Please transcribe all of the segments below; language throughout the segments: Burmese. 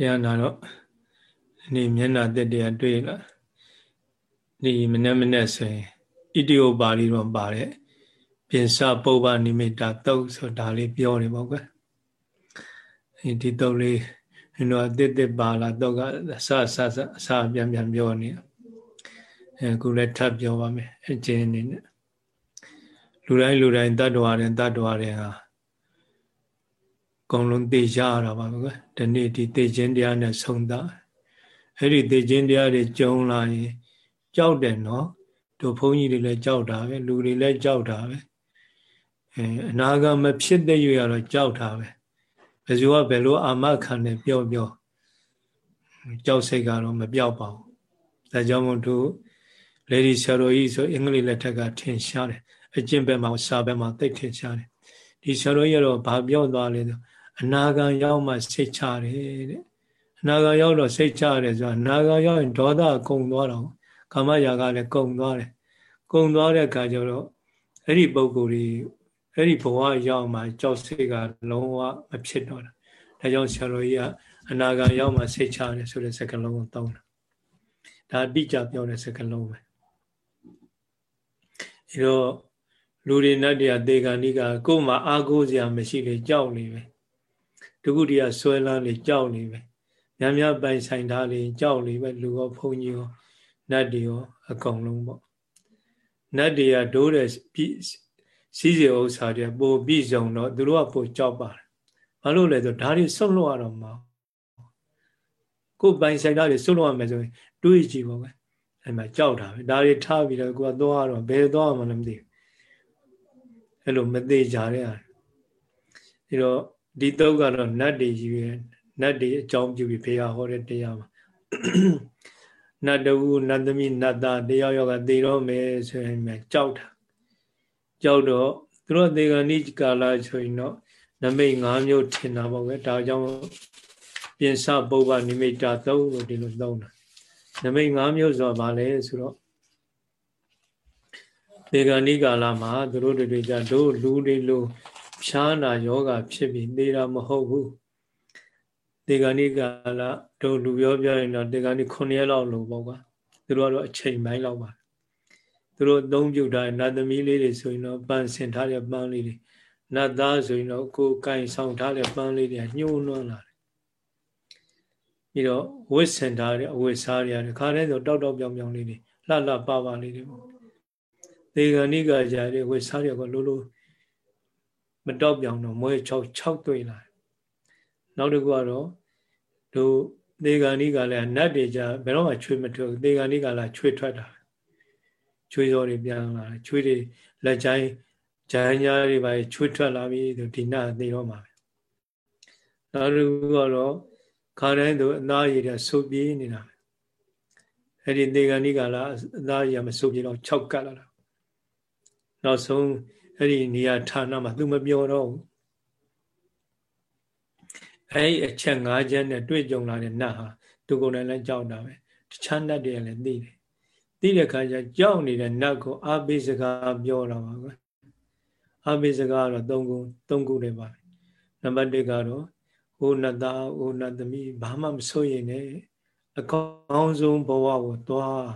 တရားနာတော့ဒီမျက်နှာတက်တရားတွေ့လာဒီမနေ့မနေ့ဆိုရင်ဣတိယပါဠိတော်ပါတယ်ပြင်စပုပ္ပနိမိတာတုတ်ဆိုဒါလေးပြောနေပေါ့ကွယ်ဒီတုတ်လေးကျွန်တော်တစ်တစ်ပါလာတော့ကအစအစအစပြန်ပြန်ပြောနေအဲခုလည်းထပ်ပြောပါမယ်အကျဉ်းအနေနဲ့လူတိုင်းလူတိုင်းတတ္တဝါတွေတတ္တဝါတွေဟာအ ကုန်လုံးသိကြရတာပါကွယ်ဒီနေ့ဒီသိခြင်းတရားနဲ့ဆုံးတာအဲ့ဒီသိခြင်းတရားတွေကြုံလာရင်ကြောက်တယ်နော်တို့ဘုန်းကြီးတွေလည်းကြောက်တာပဲလူတွေလည်းကြောက်တာပဲအဲအနာဂတ်မဖြစ်တဲ့ရွေရတော့ကြောက်တာပဲဘယ်သူကဘယ်လိုအာမခံနဲ့ပြောပြောကြောက်စိတ်ကတော့မပြောက်ပါဘူးဒါကြောင့်မို့သူလေဒီဆရာတော်ကြီးဆိုအင်္ဂလိပ်လက်ထက်ကထင်ရှားတယ်အကျင့်ဘက်မှာစာဘက်မှာသိထင်ရှားတယ်ဒီဆရာတော်ကြီးကတော့ဘာပြောသွားလဲဆို အနာဂံရောက်မှစိတ်ချတယ်တဲ့အနာဂံရောက်တော့စိတ်ချရတယ်ဆိုတာအနာဂံရောက်ရင်ဒေါသကုန်သွားတော့ကာမရာဂလည်းကုန်သွားတယ်ကုန်သွားတဲ့အခါကျတော့အဲ့ဒီပုံကိုယ်ကြီးအဲ့ဒီဘဝရောက်မှကြောက်စိတ်ကလုံးဝမဖြစ်တော့တာဒါကြောင့်ဆရာတော်ကြီးကအနာဂံရောက်မှစိတ်ချရတယ်ဆိုတဲ့စကားလုံးကိုသုံးတာဒါအတိအကျပြောတဲ့စကားလုံးပဲအဲတော့လူတွေနတ်တရားဒေဂာနိကကိုယ်မှာအာကိုးစရာမရှိလေကြောက်နေပဲဒုက္ခတရားဆွဲလန်းလေကြောက်နေပဲများများပိုင်ဆိုင်ထားလေကြောက်လေပဲလူရောဘုန်းကြီးရောနတ်တွေရောအကုန်လုံးပေါ့နတ်တွေကဒိုးတဲ့စီးစီဥစ္စာတွေပိုပြည့်စုံတော့သူတို့ကပိုကြောက်ပါတယ်ဘာလို့လဲဆိုဒါတွေဆွတ်လွတ်ရတော့မှာကိုယ်ပိုင်ဆိုင်တာတွေဆွတ်လွတ်ရမယ်ဆိုရင်တွေးကြည့်ပါပဲအဲ့မှာကြောက်တာပဲဒါတွေထားပြီးတော့ကိုကသွားတော့ဘယ်သွားမှလည်းမသိဘူးအဲ့လိုမသေးကြတဲ့ဟာအဲတော့ ဒီတော့ကတော့နတ်တွေကြီးပဲနတ်တွေအကြောင်းပြုပြီးဖေရဟောတဲ့တရားမှာနတ်တူနတ်သမီးနတ်သားတယောက်ယောက်ကသေတော့မယ်ဆိုရင်မြကြောက်တာကြောက်တော့သူတို့သေကဏိကာလဆိုရင်တော့နမိတ်၅မျိုးထင်တာပေါ့ပဲဒါကြောင့်ပြင်စပုဗ္ဗနိမိတ်တာသုံးလို့ဒီလိုသုံးတာနမိတ်၅မျိုးဆိုတာဘာလဲဆိုတော့သေကဏိကာလမှာသူတို့တွေကြတို့လူတွေလို ဖြားနာယောဂဖြစ်ပြီးသေတာမဟုတ်ဘူးတေဂာနိကာလတို့လူပြောပြရင်တော့တေဂာနိ9ရက်လောက်လို့ပေါ့ကွာသူတို့ကတော့အချိန်ပိုင်းလောက်ပါသူတို့အသုံးပြုထားတဲ့နတ်သမီးလေးတွေဆိုရင်တော့ပန်းဆင်ထားတဲ့ပန်းလေးတွေနတ်သားဆိုရင်တော့ကိုယ်ကင်ဆောင်ထားတဲ့ပန်းလေးတွေညှိုးနှွမ်းလာတယ်ပြီးတော့ဝစ်ဆင်ထားတဲ့အဝတ်စားတွေခါတဲ့ဆိုတောက်တောက်ပြောင်ပြောင်လေးတွေလှလှပပလေးတွေပေါ့တေဂာနိကာကြာတဲ့ဝတ်စားတွေကလိုလို မတောက်ပြောင်တော့မွဲ6 6တွေ့လာနောက်တစ်ခုကတော့တို့သေဂာနိကလည်းနတ်တွေကြဘယ်တော့မှချွေးမထွက်သေဂာနိကလည်းချွေးထွက်တာချွေးစောတွေပြန်လာချွေးတွေလက်ချိုင်းဂျိုင်းကြားတွေပါချွေးထွက်လာပြီဒီနတ်သေတော့မှာပဲနောက်တစ်ခုကတော့ခါတိုင်းသူအသားရည်တွေဆုပ်ပြေးနေတာအဲ့ဒီသေဂာနိကလည်းအသားရည်မဆုပ်ပြေးတော့6ကတ်လာတာနောက်ဆုံး အဲ့ဒီနေရာဌာနမှာသူမပြောတော့ဘူးအဲ့ဒီအချက်၅ချက်နဲ့တွေ့ကြုံလာတဲ့နတ်ဟာသူကိုယ်တိုင်လည်းကြောက်တာပဲတခြားနတ်တွေလည်းသိတယ်သိတဲ့ခါကျကြောက်နေတဲ့နတ်ကိုအာဘိစကားပြောတာပါကွအာဘိစကားကတော့၃ခု၃ခုလည်းပါနံပါတ်၁ကတော့ဟိုနတ်သားဟိုနတ်သမီးဘာမှမစိုးရင်နဲ့အကောင်းဆုံးဘဝကိုသွား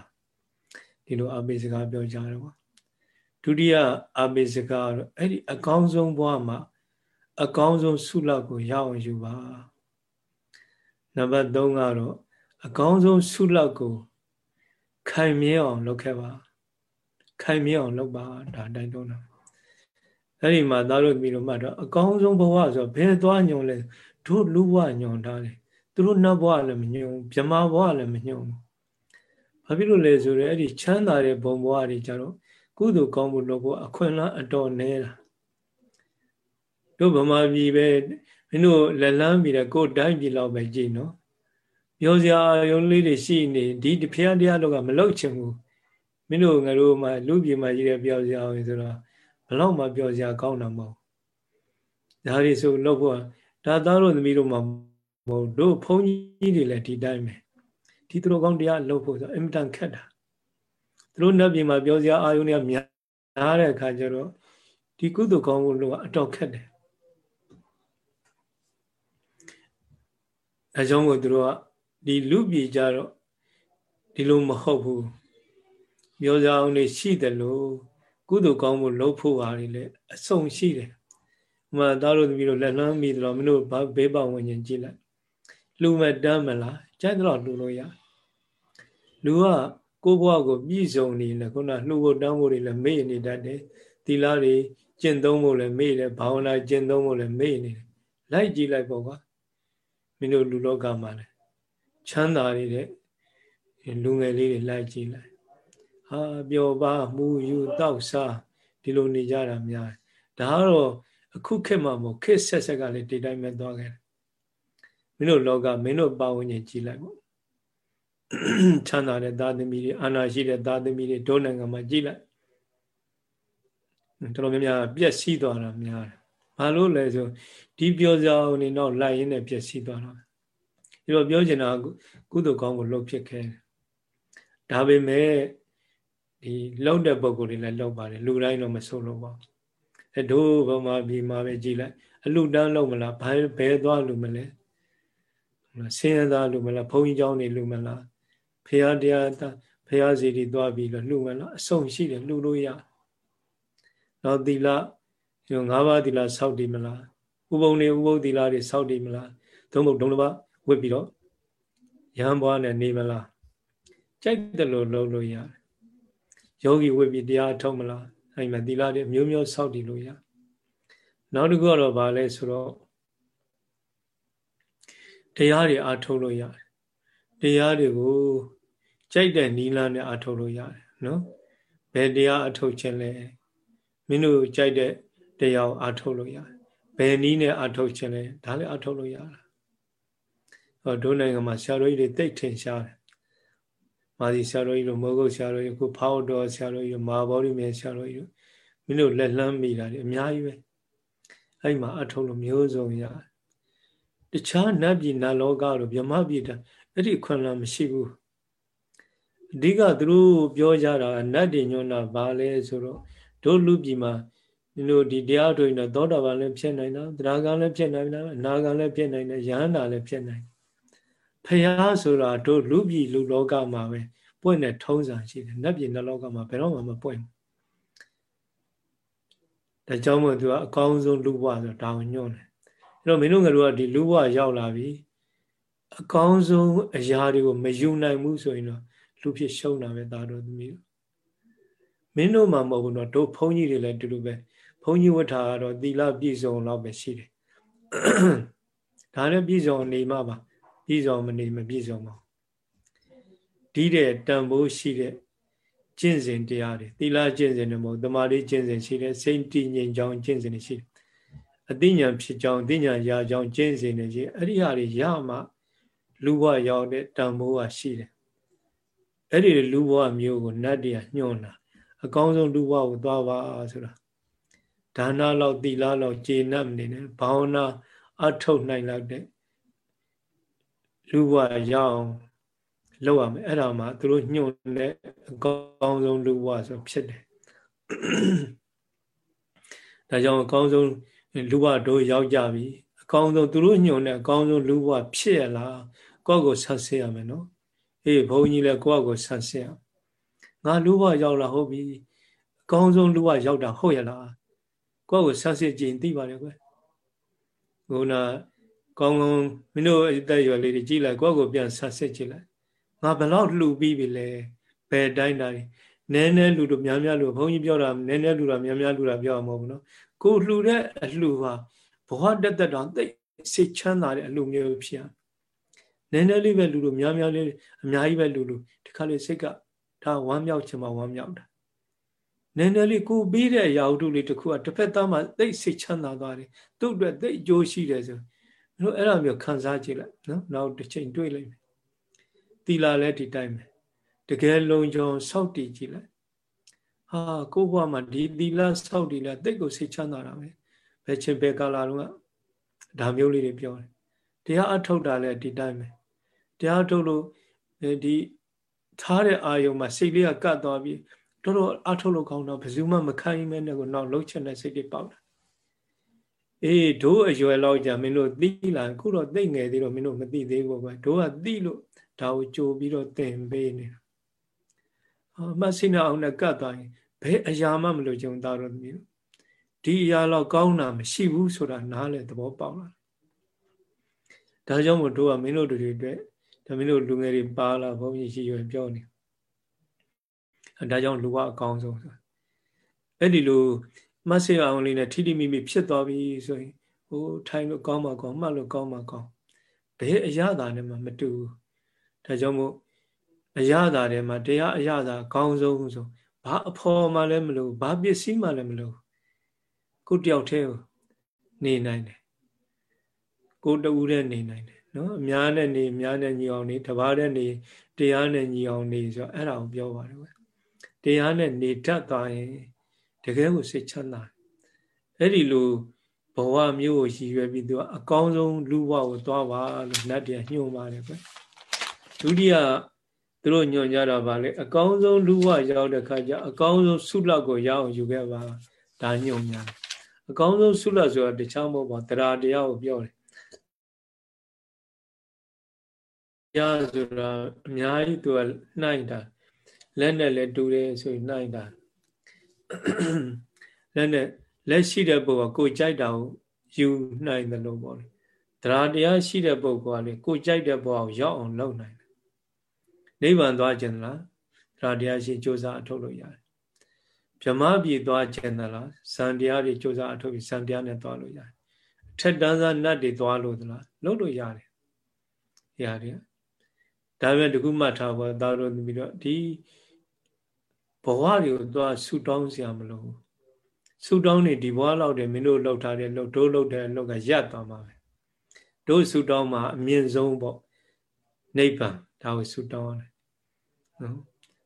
ဒီလိုအာဘိစကားပြောကြတယ်ပေါ့ ဒုတိယအာဘိစကားကတော့အဲ့ဒီအကောင်းဆုံးဘဝမှာအကောင်းဆုံးဆုလောက်ကိုရအောင်ယူပါနံပါတ်3ကတော့အကောင်းဆုံးဆုလောက်ကိုခိုင်မြဲအောင်လုပ်ခဲ့ပါခိုင်မြဲအောင်လုပ်ပါဒါတိုက်တွန်းတာအဲ့ဒီမှာသားတို့ပြီးတော့မှတော့အကောင်းဆုံးဘဝဆိုဘယ်သွားညုံလဲတို့လူဘဝညုံထားတယ်သူတို့နတ်ဘဝလည်းမညုံဗြဟ္မာဘဝလည်းမညုံဘာဖြစ်လို့လဲဆိုတော့အဲ့ဒီချမ်းသာတဲ့ဘုံဘဝတွေကြတော့ ကုသိုလ်ကောင်းမှုလုပ်ဖို့အခွင့်အလမ်းအတော်နည်းတာတို့ဗမာပြည်ပဲမင်းတို့လက်လန်းပြီးတော့ကိုယ်တိုင်းပြည်လောက်ပဲကြည်နော်ပြောစရာရုံလေးတွေရှိနေဒီဖျားတရားတော့ကမလောက်ချင်ဘူးမင်းတို့ငါတို့မှလူပြည်မှာကြီးတဲ့ပြောစရာအောင်ဆိုတော့ဘလောက်မှပြောစရာကောင်းတာမဟုတ်ဒါတွေဆိုလောက်ဖို့ဒါသားတို့သမီးတို့မှမဟုတ်တို့ဘုန်းကြီးတွေလည်းဒီတိုင်းပဲဒီသူတို့ကောင်းတရားလောက်ဖို့ဆိုအင်မတန်ခက်တာ သူတို့နတ်ပြည်မှာပြောစရာအာယုန်တွေကများတဲ့အခါကျတော့ဒီကုသိုလ်ကောင်းမှုလို့အတော်ခက်တယ်အဲကြောင့်မို့သူတို့ကဒီလူပြည်ကြတော့ဒီလိုမဟုတ်ဘူးပြောကြအောင်နေရှိတယ်လို့ကုသိုလ်ကောင်းမှုလုပ်ဖို့ဟာလေအဆုံရှိတယ်ဥမာသားတို့သမီးတို့လက်နှမ်းမိတော့မင်းတို့ဘေးပဝင်ရင်ကြည့်လိုက်လူမဲ့တမ်းမလားကြိုက်တော့လူလို့ရလူက ကိုဘွားကိုပြည့်စုံနေလေခုနလှူဖို့တန်းဖို့တွေလည်းမေ့နေတတ်တယ်သီလတွေကျင့်သုံးဖို့လည်းမေ့တယ်ဘာဝနာကျင့်သုံးဖို့လည်းမေ့နေတယ်လိုက်ကြည့်လိုက်ပေါ့ကွာမင်းတို့လူလောကမှာလည်းချမ်းသာနေတဲ့လူငယ်လေးတွေလိုက်ကြည့်လိုက်ဟာပျော်ပါမှုယူတောက်စားဒီလိုနေကြတာများဒါကတော့အခုခေတ်မှာမို့ခေတ်ဆက်ဆက်ကလည်းဒီတိုင်းပဲသွားခဲ့တယ်မင်းတို့လောကမင်းတို့ပါဝင်ကြည့်လိုက်ပေါ့ ချမ်းသာတဲ့သားသမီးတွေအာနာရှိတဲ့သားသမီးတွေဒုနိုင်ငံမှာကြည့်လိုက်တော်တော်များများပြက်စီးသွားတာများတယ်ဘာလို့လဲဆိုဒီပြောစရာနေတော့လိုက်ရင်းနဲ့ပြက်စီးသွားတာဒီတော့ပြောချင်တာကုသိုလ်ကောင်းကိုလှုပ်ဖြစ်ခဲ့ဒါပေမဲ့ဒီလှုပ်တဲ့ပုံကိုယ်တွေလည်းလှုပ်ပါတယ်လူတိုင်းတော့မဆုံးလို့ပါအဲတို့ဘုံမှာပြီးမှာပဲကြည်လိုက်အလူတန်းလုံးမလားဘယ်ဘယ်သွားလူမလဲဆင်းရဲသားလူမလားဘုန်းကြီးเจ้าနေလူမလား ဖရာတရားဖရာစီတီသွားပြီးတော့လှူမလားအဆုံးရှိတယ်လှူလို့ရတော့သီလဒီငါးပါးသီလစောက်တည်မလားဥပုံတွေဥပုသ္သီလတွေစောက်တည်မလားသုံးဖို့ဒုံတစ်ပါးဝတ်ပြီးတော့ရဟန်းဘွားနဲ့နေမလားကြိုက်တယ်လို့လုပ်လို့ရတယ်ယောဂီဝတ်ပြီးတရားထုတ်မလားအဲ့မှာသီလတွေမျိုးမျိုးစောက်တည်လို့ရနောက်တစ်ခုကတော့ဗာလဲဆိုတော့တရားတွေအားထုတ်လို့ရတယ် တရားတွေကိုကြိုက်တဲ့နီလာနဲ့အားထုတ်လို့ရတယ်နော်ဘယ်တရားအထုတ်ခြင်းလဲမင်းတို့ကြိုက်တဲ့တရားကိုအားထုတ်လို့ရတယ်ဘယ်နည်းနဲ့အားထုတ်ခြင်းလဲဒါလည်းအားထုတ်လို့ရတာဟောဒုနိုင်ငံမှာဆရာတော်ကြီးတွေတိတ်ထင်ရှားတယ်မာသီဆရာတော်ကြီးတို့မောဂုတ်ဆရာတော်ကြီးကိုဖောက်တော်ဆရာတော်ကြီးတို့မာဘောဓိမြေဆရာတော်ကြီးတို့မင်းတို့လက်လှမ်းမိတာတွေအများကြီးပဲအဲ့မှာအထုတ်လို့မျိုးစုံရတယ်တခြားနတ်ပြည်နတ်လောကတို့ဗြဟ္မပြည်တာ အဲ့ဒီခွန်လာမရှိဘူးအဓိကသူတို့ပြောကြတာနတ်တွေညွန်းတာဘာလဲဆိုတော့တို့လူပြည်မှာဒီလိုဒီတရားတွေနဲ့သောတာပန်လည်းဖြစ်နိုင်တာတရားကလည်းဖြစ်နိုင်တာအနာကလည်းဖြစ်နိုင်တယ်ယဟန္တာလည်းဖြစ်နိုင်ဖះဆိုတာတို့လူပြည်လူလောကမှာပဲပွင့်တဲ့ထုံးစံရှိတယ်နတ်ပြည်နတ်လောကမှာဘယ်တော့မှမပွင့်ဘူးဒါကြောင့်မို့သူကအကောင်းဆုံးလူဘဝဆိုတောင်းညွှန်းတယ်အဲ့တော့မင်းတို့ငါတို့ကဒီလူဘဝရောက်လာပြီ အကောင်းဆုံးအရာတွေကိုမယူနိုင်ဘူးဆိုရင်တော့လူဖြစ်ရှုံးတာပဲသားတော်သမီးမင်းတို့မှမဟုတ်ဘူးတော့တို့ဘုန်းကြီးတွေလည်းတူတူပဲဘုန်းကြီးဝတ်ထားကတော့သီလပြည့်စုံတော့ပဲရှိတယ်ဒါလည်းပြည့်စုံနေမှာပါပြည့်စုံမနေမပြည့်စုံပါဒီတဲ့တန်ဖိုးရှိတဲ့ကျင့်စဉ်တရားတွေသီလကျင့်စဉ်တွေမဟုတ်တမာတိကျင့်စဉ်ရှိတယ်စိတ်တည်ငြိမ်ကြောင်းကျင့်စဉ်တွေရှိတယ်အသိဉာဏ်ဖြစ်ကြောင်းအသိဉာဏ်ရကြောင်းကျင့်စဉ်တွေရှိအဲ့ဒီဟာတွေရမှ လူဘဝရောက်တဲ့တန်ဖိုးကရှိတယ်အဲ့ဒီလူဘဝမျိုးကိုနတ်တရားညှို့တာအကောင်းဆုံးလူဘဝကိုသွားပါဆိုတာဒါနလောက်သီလလောက်ကျေနပ်နေတယ်ဘာဝနာအထုတ်နိုင်လောက်တဲ့လူဘဝရောက်လောက်ရမယ်အဲ့ဒါမှသူတို့ညှို့တဲ့အကောင်းဆုံးလူဘဝဆိုဖြစ်တယ်ဒါကြောင့်အကောင်းဆုံးလူဘဝတို့ရောက်ကြပြီအကောင်းဆုံးသူတို့ညှို့တဲ့အကောင်းဆုံးလူဘဝဖြစ်ရလား ကိုယ့်ကိုဆက်ဆေးရမယ်နော်အေးဘုန်းကြီးလည်းကိုယ့်ကိုဆက်ဆေးရငါလူဘရောက်လာဟုတ်ပြီအကောင်းဆုံးလူဘရောက်တာဟုတ်ရလားကိုယ့်ကိုဆက်ဆေးကြည့်သိပါလေကွယ်ခုနကောင်းကောင်းမင်းတို့အသက်ရွယ်လေးတွေကြည့်လိုက်ကိုယ့်ကိုပြန်ဆက်ဆေးကြည့်လိုက်ငါဘယ်လောက်လှူပြီးပြီလဲဘယ်တိုင်းတာလဲနည်းနည်းလူတို့များများလူဘုန်းကြီးပြောတာနည်းနည်းလူတာများများလူတာပြောမှာမဟုတ်ဘူးနော်ကိုလှူတဲ့အလှူဟာဘဝတက်တက်တောင်သိစိတ်ချမ်းသာတဲ့အလှူမျိုးဖြစ်ရ နည်းနည်းလေးပဲလူလူများများလေးအများကြီးပဲလူလူဒီခါလေးစိတ်ကဒါဝမ်းမြောက်ချင်မှဝမ်းမြောက်တာနည်းနည်းလေးကိုပြီးတဲ့အရာဝတ္ထုလေးတစ်ခုကတစ်ဖက်သားမှာသိစိတ်ချမ်းသာသွားတယ်သူ့အတွက်သိအကျိုးရှိတယ်ဆိုတို့အဲ့လိုမျိုးခံစားကြည့်လိုက်နော်နောက်တစ်ချိန်တွေးလိုက်မယ်သီလာလည်းဒီတိုင်းပဲတကယ်လုံခြုံစောင့်တည်ကြည့်လိုက်ဟာကိုယ့်ဘဝမှာဒီသီလစောင့်တည်လဲသိကိုစိတ်ချမ်းသာတာပဲဘယ်ချိန်ဘယ်ကာလတုန်းကဒါမျိုးလေးတွေပြောတယ်တရားအထုတ်တာလည်းဒီတိုင်းပဲ တရားထုတ်လို့ဒီထားတဲ့အာယုံမှာစိတ်လေးကကတ်သွားပြီးတော်တော်အထုတ်လို့ကောင်းတော့ဘယ်သူမှမခံနိုင်မဲနဲ့ကိုနောက်လှုပ်ချင်တဲ့စိတ်တွေပေါက်တာအေးတို့အရွယ်လောက်ကြာမင်းတို့သိလာခုတော့သိငယ်သေးတော့မင်းတို့မသိသေးဘူးကွာတို့ကသိလို့ဒါကိုကြိုပြီးတော့သင်ပေးနေတာအမစိနာအောင်နဲ့ကတ်သွားရင်ဘယ်အရာမှမလို့ကြုံသားတော့သမီးတို့ဒီအရာလောက်ကောင်းတာမရှိဘူးဆိုတာနားလဲသဘောပေါက်လာဒါကြောင့်မို့တို့ကမင်းတို့တွေအတွက် ဒါမင်းတို့လူငယ်တွေပါလာဘုန်းကြီးရှိရွယ်ပြောနေဒါကြောင့်လူကအကောင်းဆုံးဆိုအဲ့ဒီလိုမဆေအောင်လေးနဲ့ထိတိမိမိဖြစ်သွားပြီဆိုရင်ဟိုထိုင်လို့ကောင်းမှာကောင်းမှတ်လို့ကောင်းမှာကောင်းဘယ်အရာသာနဲ့မှမတူဘူးဒါကြောင့်မို့အရာသာထဲမှာတရားအရာသာအကောင်းဆုံးဆိုဘာအဖော်မှလည်းမလို့ဘာပစ္စည်းမှလည်းမလို့ကိုတယောက်တည်းနေနိုင်တယ်ကိုတူတဲ့နေနိုင်တယ် နော်အများနဲ့နေအများနဲ့ညီအောင်နေတပါးနဲ့နေတရားနဲ့ညီအောင်နေဆိုအဲ့ဒါကိုပြောပါတယ်ကွတရားနဲ့နေတတ်သွားရင်တကယ်ကိုစိတ်ချမ်းသာအဲ့ဒီလိုဘဝမျိုးကိုရည်ရွယ်ပြီးသူကအကောင်းဆုံးလူဘဝကိုသွားပါလို့နတ်တရားညွှန်ပါတယ်ကွဒုတိယသူတို့ညွှန်ကြတာပါလေအကောင်းဆုံးလူဘဝရောက်တဲ့ခါကျအကောင်းဆုံးဆုလောက်ကိုရအောင်ယူခဲ့ပါဒါညွှန်များအကောင်းဆုံးဆုလောက်ဆိုတာတခြားမဟုတ်ပါတရားတရားကိုပြောတယ် ရားဆိုတာအများကြီးသူကနှိုင်းတာလက်နဲ့လည်းတူတယ်ဆိုရင်နှိုင်းတာလက်နဲ့လက်ရှိတဲ့ပုဂ္ဂိုလ်ကကိုကြိုက်တာကိုယူနိုင်တယ်လို့ပေါ့လေတရားတရားရှိတဲ့ပုဂ္ဂိုလ်ကလေကိုကြိုက်တဲ့ဘဝကိုရောက်အောင်လုပ်နိုင်တယ်နိဗ္ဗာန်သွားခြင်းလားတရားတရားရှိစ조사အထုတ်လို့ရတယ်ဗြဟ္မပြည်သွားခြင်းလားဇန်တရားတွေစ조사အထုတ်ပြီးဇန်တရားနဲ့သွားလို့ရတယ်အထက်တန်းစားနတ်တွေသွားလို့သလားလုပ်လို့ရတယ်ရတယ် ဒါပေမဲ့တခုမှတ်ထားပါသားတို့ပြီးတော့ဒီဘဝတွေကိုသွားဆူတောင်းစရာမလိုဘူးဆူတောင်းနေဒီဘဝလောက်တည်းမင်းတို့လှုပ်ထားတဲ့လှုပ်တို့လှုပ်တဲ့လှုပ်ကရပ်သွားမှာပဲတို့ဆူတောင်းမှာအမြင့်ဆုံးပေါ့နိဗ္ဗာန်ဒါကိုဆူတောင်းရတယ်နော်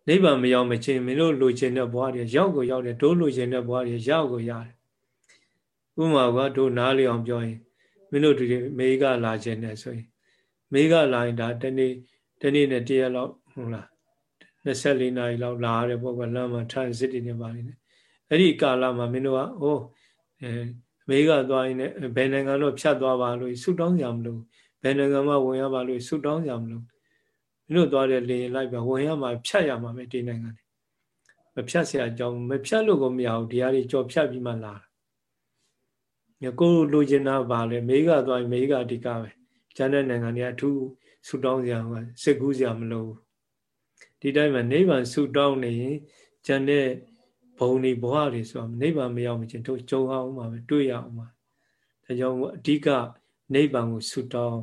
နိဗ္ဗာန်မရောက်မချင်းမင်းတို့လိုချင်တဲ့ဘဝတွေရောက်ကိုရောက်တယ်တို့လိုချင်တဲ့ဘဝတွေရောက်ကိုရတယ်ဥပမာကတို့နားလျအောင်ပြောရင်မင်းတို့ဒီမေကလာခြင်းနဲ့ဆိုရင်မေကလာရင်ဒါတနေ့ တနေ့နဲ့တရက်လောက်ဟုတ်လား24နာရီလောက်လာရတဲ့ပုဂ္ဂိုလ်လမ်းမှာထိုင်စစ်တည်နေပါလိမ့်မယ်အဲ့ဒီကာလမှာမင်းတို့ကအိုးအဲအမေကသွားရင်လည်းဘယ်နိုင်ငံတော့ဖြတ်သွားပါလို့ဆူတောင်းကြမလို့ဘယ်နိုင်ငံမှာဝင်ရပါလို့ဆူတောင်းကြမလို့မင်းတို့သွားတဲ့လေလိုက်ပါဝင်ရမှာဖြတ်ရမှာပဲဒီနိုင်ငံတွေမဖြတ်เสียအကြောင်းမဖြတ်လို့ကိုမရဘူးတရားတွေကြော်ဖြတ်ပြီးမှလာတာကိုလိုချင်တာပါလေမေကသွားရင်မေကအဓိကပဲကျန်တဲ့နိုင်ငံတွေအထူး ဆူတောင်းစရာစစ်ကူးစရာမလိုဘူးဒီတိုင်းမှာနိဗ္ဗာန်ဆူတောင်းနေရင်ကျန်တဲ့ဘုံတွေဘဝတွေဆိုတာနိဗ္ဗာန်မရောက်မချင်းတို့ကြုံအောင်မှာပဲတွေ့ရအောင်မှာဒါကြောင့်အဓိကနိဗ္ဗာန်ကိုဆူတောင်း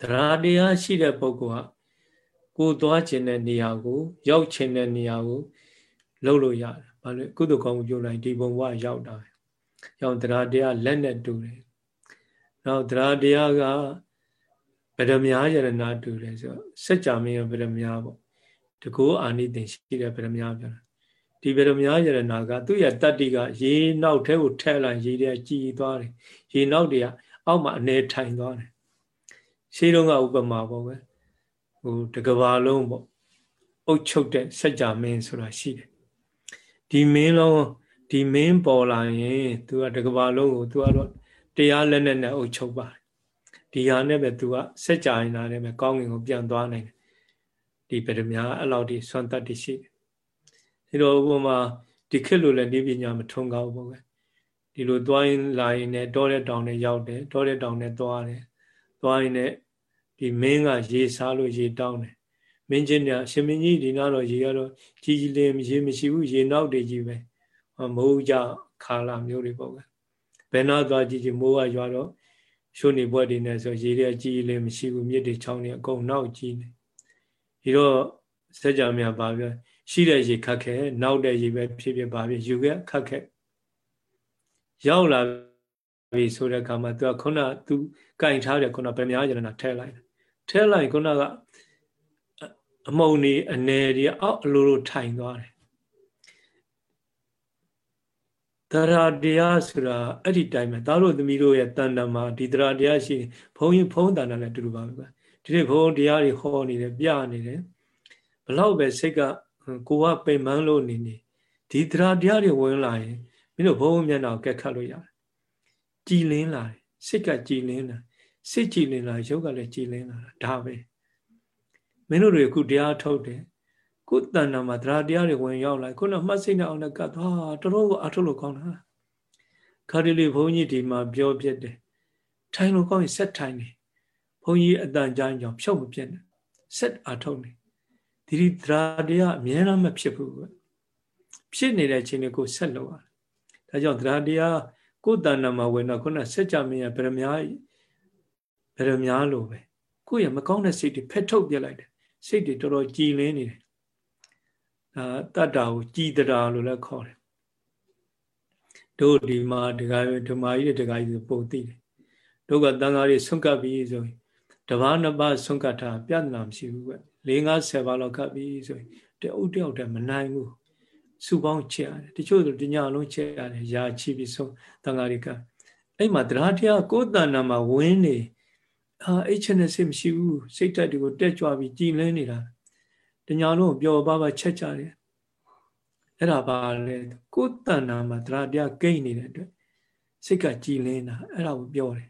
တရားတရားရှိတဲ့ပုဂ္ဂိုလ်ကကိုသွားခြင်းတဲ့နေရာကို ရောက်ခြင်းတဲ့နေရာကိုလှုပ်လို့ရတယ်။ဘာလို့ကုသိုလ်ကောင်းမှုပြုလိုက်ဒီဘုံဘဝရောက်တာပဲ။ရောက်တရားတရားလက်နဲ့တူတယ်။နောက်တရားတရားက ဗရမ ्या ယရဏတူတယ်ဆိုတော့စัจ जा မင်းရဗရမ ्या ပေါ့တကောအာနိသင်ရှိတဲ့ဗရမ ्या ပြောတာဒီဗရမ ्या ယရဏကသူ့ရဲ့တတ္တိကရေနောက်ထဲကိုထဲလိုက်ရေထဲကြည်သွားတယ်ရေနောက်တွေကအောက်မှာအနေထိုင်သွားတယ်ရှေးတုန်းကဥပမာပေါ့ကွယ်ဟိုတကဘာလုံးပေါ့အုတ်ချုပ်တဲ့စัจ जा မင်းဆိုတာရှိတယ်ဒီမင်းလုံးဒီမင်းပေါ်လာရင်သူကတကဘာလုံးကိုသူကတော့တရားလက်နဲ့နဲ့အုတ်ချုပ်ပါတယ် ဒီဟာနဲ့ပဲသူကစက်ကြရင်လာတယ်ပဲကောင်းကင်ကိုပြန်သွားနိုင်တယ်ဒီဗရမ ्या အဲ့လောက်ဒီစွမ်းတတ်တရှိတယ်ဒီလိုဥပမာဒီခေတ်လိုလည်းနေပညာမထုံကောင်းဘူးပဲဒီလိုသွားရင်လာရင်လည်းတောတဲ့တောင်နဲ့ရောက်တယ်တောတဲ့တောင်နဲ့သွားတယ်သွားရင်လည်းဒီမင်းကရေစားလို့ရေတောင်းတယ်မင်းချင်းညာရှင်မင်းကြီးဒီနားတော့ရေကတော့ကြီးကြီးလေးရေမရှိဘူးရေနောက်တွေကြီးပဲမိုးကြခါလာမျိုးတွေပေါ့ကွဘယ်နာသွားကြည့်ကြည့်မိုးကရွာတော့ ရှုနေဘွက်တွေနဲ့ဆိုရေတွေကြီးလည်းမရှိဘူးမြစ်တွေချောင်းတွေအကုန်နောက်ကြီးနေဒီတော့စัจ जा မြတ်ပါပြောရှိတဲ့ရေခတ်ခဲနောက်တဲ့ရေပဲဖြစ်ဖြစ်ပါဖြစ်ယူခဲ့ခတ်ခဲရောက်လာပြီဆိုတဲ့အခါမှာသူကခုနသူကင်ထားတယ်ခုနဗမြားရဏထဲလိုက်ထဲလိုက်ခုနကအမုံနေအနေတွေအောက်အလိုလိုထိုင်သွားတယ် တရားတရားဆိုတာအဲ့ဒီတိုင်းပဲသားတို့သမီးတို့ရဲ့တန်တမာဒီတရားတရားရှိဘုံရင်ဘုံတန်တလည်းအတူတူပါပဲဒီနေ့ဘုံတရားတွေဟောနေတယ်ပြနေတယ်ဘလောက်ပဲစိတ်ကကိုကပိန်မန်းလို့နေနေဒီတရားတရားတွေဝင်လာရင်မင်းတို့ဘုံမျက်နှာကိုကက်ခတ်လို့ရတယ်ကြည်လင်းလာတယ်စိတ်ကကြည်လင်းလာစိတ်ကြည်လင်းလာရုပ်ကလည်းကြည်လင်းလာတာဒါပဲမင်းတို့တွေအခုတရားထုတ်တယ် ခုတဏ္ဍာမှာတရားတရားတွေဝင်ရောက်လာခုနမှတ်စိတ်နဲ့အောင်နဲ့ကတ်သွားတော်တော်ကိုအထုတ်လို့ကောင်းတာခါတလေဘုန်းကြီးဒီမှာပြောပြတယ်ထိုင်လို့ကောင်းရင်ဆက်ထိုင်တယ်ဘုန်းကြီးအတန်ကြမ်းကြောင့်ဖြုတ်မပြတ်နဲ့ဆက်အထုတ်နေဒီဒီတရားတရားအများအားမဖြစ်ဘူးပဲဖြစ်နေတဲ့ခြင်းတွေကိုဆက်လုပ်ရတယ်ဒါကြောင့်တရားတရားကိုယ်တဏ္ဍာမှာဝင်တော့ခုနဆက်ကြမင်းရဗရမ ्या ဗရမ ्या လိုပဲကိုယ့်ရမကောင်းတဲ့စိတ်တွေဖက်ထုတ်ပြလိုက်တယ်စိတ်တွေတော်တော်ကြည်လင်းနေတယ် တတ္တာကိုကြည်တရာလို့လည်းခေါ်တယ်တို့ဒီမှာဒကာဓမ္မကြီးတွေဒကာကြီးပုံသိတယ်တို့ကတန်ဃာတွေဆွန့်ကပ်ပြီးဆိုရင်တပားနှစ်ပါးဆွန့်ကပ်တာပြဿနာမရှိဘူးကွ၄50ပါးလောက်ကပ်ပြီးဆိုရင်တအုပ်တယောက်တည်းမနိုင်ဘူးစုပေါင်းချက်ရတယ်တချို့ဆိုတညလုံးချက်ရတယ်ယာချီပြီးဆုံးတန်ဃာတွေကအဲ့မှာတရားတရားကိုယ်တဏ္ဍာမှာဝင်းနေအာအဲ့ချက်နဲ့စိတ်မရှိဘူးစိတ်ဓာတ်တွေကိုတက်ကြွပြီးကြည်လင်းနေတာ တညာလုံးပျော်ပါပါချက်ကြတယ်အဲ့ဒါပါလေကိုယ်တဏ္ဍာမှာတရားတရားကိန်းနေတဲ့အတွက်စိတ်ကကြည်လင်းတာအဲ့ဒါကိုပြောတယ်